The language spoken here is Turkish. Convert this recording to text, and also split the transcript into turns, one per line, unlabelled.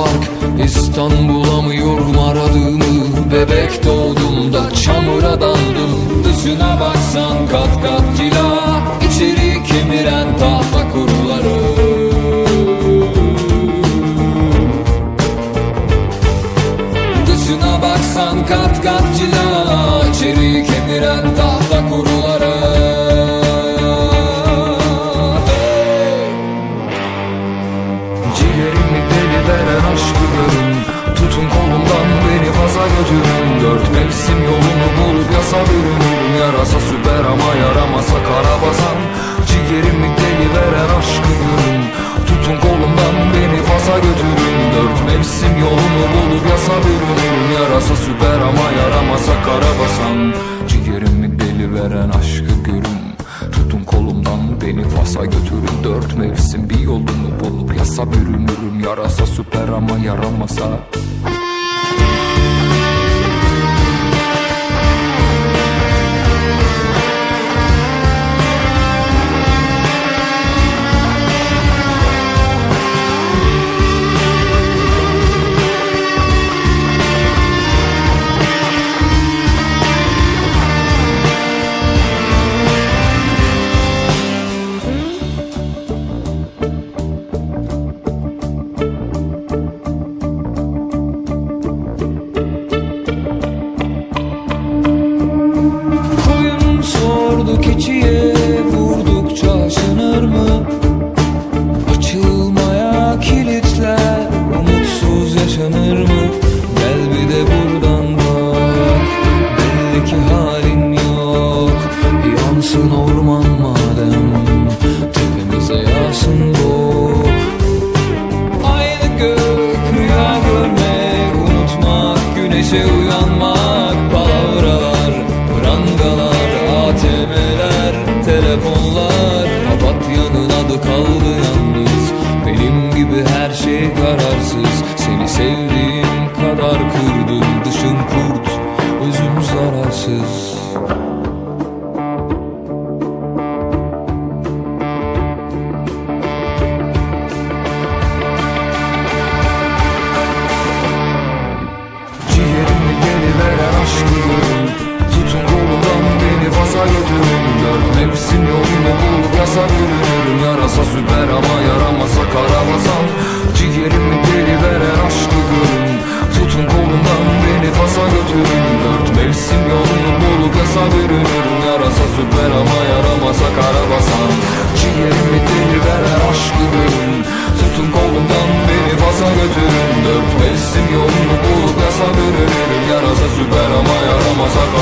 park İstanbul'a mı yorum aradığımı Bebek doğduğumda çamura daldım. Dışına baksan kat kat cila İçeri kemiren tahta kuruları. Dışına baksan kat kat cila İçeri kemiren tahta bürünürüm Yarasa süper ama yaramasa kara basan Ciğerimi deli veren aşkı görün. Tutun kolumdan beni Fas'a götürün. Dört mevsim bir yolunu bulup yasa bürünürüm. Yarasa süper ama yaramasa yaşanır mı? Gel bir de buradan bak. Belli ki halin yok. Yansın orman madem. Tepemize yağsın bu. Aynı gök rüya görmek Unutmak güneşe uyanmak Palavralar, prangalar ATM'ler, telefonlar. Papatya'nın adı kaldı yalnız. Benim gibi her şey kararsız Yarasa süper ama yaramasa kara basan Ciğerimi deli veren aşkı görün Tutun kolumdan beni Fas'a götürün. Dört mevsim yolunu bulup yasa bürünürüm Yarasa süper ama yaramasa kara